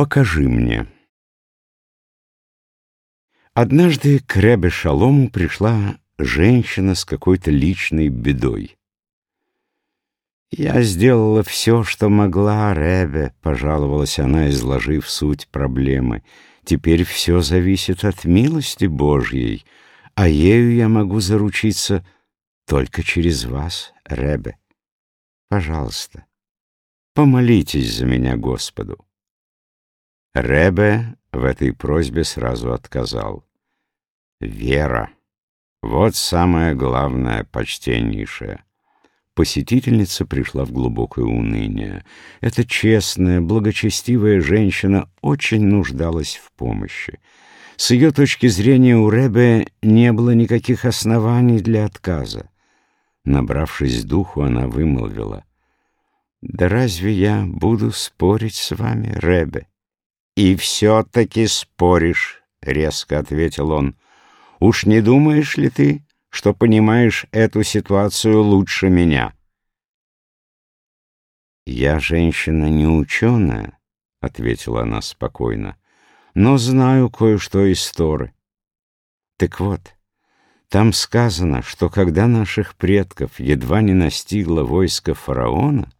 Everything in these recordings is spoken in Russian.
Покажи мне. Однажды к Ребе Шалому пришла женщина с какой-то личной бедой. «Я сделала все, что могла, Ребе», — пожаловалась она, изложив суть проблемы. «Теперь все зависит от милости Божьей, а ею я могу заручиться только через вас, Ребе. Пожалуйста, помолитесь за меня Господу». Ребе в этой просьбе сразу отказал. Вера. Вот самое главное, почтеннейшее. Посетительница пришла в глубокое уныние. Эта честная, благочестивая женщина очень нуждалась в помощи. С ее точки зрения у Ребе не было никаких оснований для отказа. Набравшись духу, она вымолвила. «Да разве я буду спорить с вами, Ребе?» «И все-таки споришь», — резко ответил он. «Уж не думаешь ли ты, что понимаешь эту ситуацию лучше меня?» «Я женщина не ученая», — ответила она спокойно, «но знаю кое-что из Торы. Так вот, там сказано, что когда наших предков едва не настигло войско фараона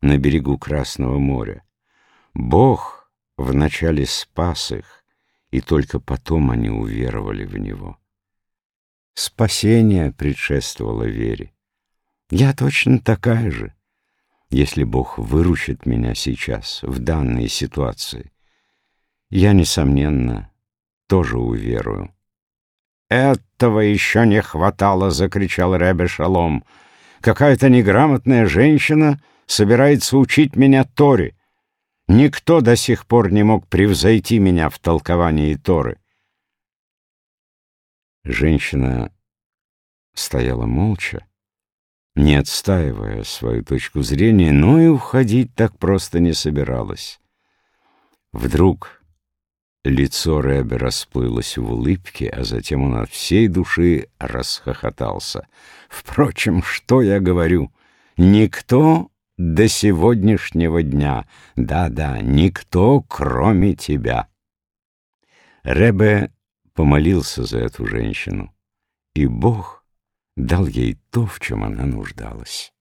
на берегу Красного моря, Бог — вначале спас их, и только потом они уверовали в Него. Спасение предшествовало вере. Я точно такая же, если Бог выручит меня сейчас, в данной ситуации. Я, несомненно, тоже уверую. «Этого еще не хватало!» — закричал Ребе Шалом. «Какая-то неграмотная женщина собирается учить меня Торе. Никто до сих пор не мог превзойти меня в толковании Торы. Женщина стояла молча, не отстаивая свою точку зрения, но и уходить так просто не собиралась. Вдруг лицо Рэбе расплылось в улыбке, а затем он от всей души расхохотался. «Впрочем, что я говорю? Никто до сегодняшнего дня. Да-да, никто, кроме тебя. Ребе помолился за эту женщину, и Бог дал ей то, в чем она нуждалась.